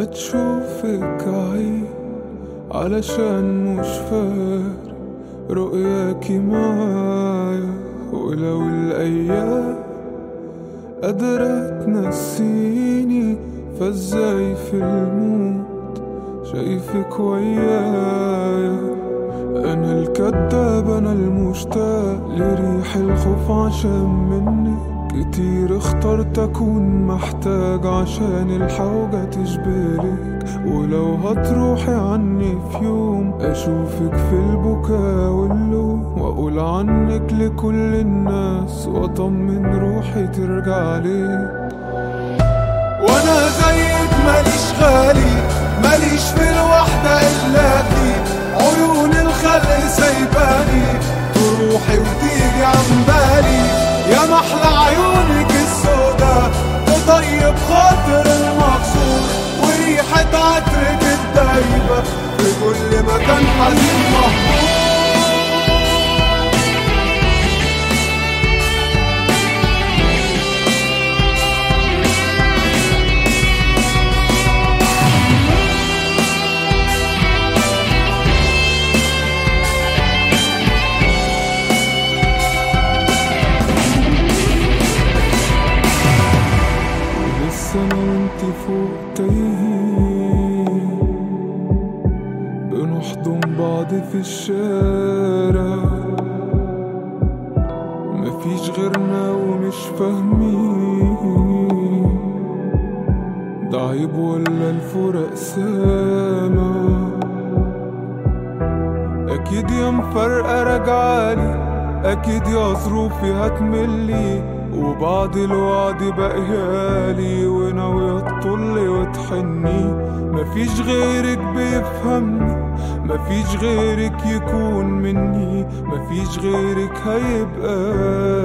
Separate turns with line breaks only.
تشوفك عيب علشان مش فارق رؤياكي معايا ولو الأيام قادرة تنسيني فإزاي في الموت شايفك ويايا؟ أنا الكداب أنا المشتاق لريح الخوف عشان منك. كتير اخترت أكون محتاج عشان الحوجة تشبهلك ولو هتروحي عني في يوم أشوفك في البكاء واللوم. وأقول عنك لكل الناس وأطمن روحي ترجع ليك.
وأنا كل مكان حزين محبوب
لسه انا وانت فوق تايهين بعض في الشارع. مفيش غيرنا ومش فاهمين. ده عيب ولا الفرق سامع أكيد يا مفرقة راجعالي أكيد يا ظروفي هتملي وبعد الوعد بقيالي وناوية تطلي وتحني. مفيش غيرك بيفهمني. مفيش غيرك يكون مني مفيش غيرك هيبقالي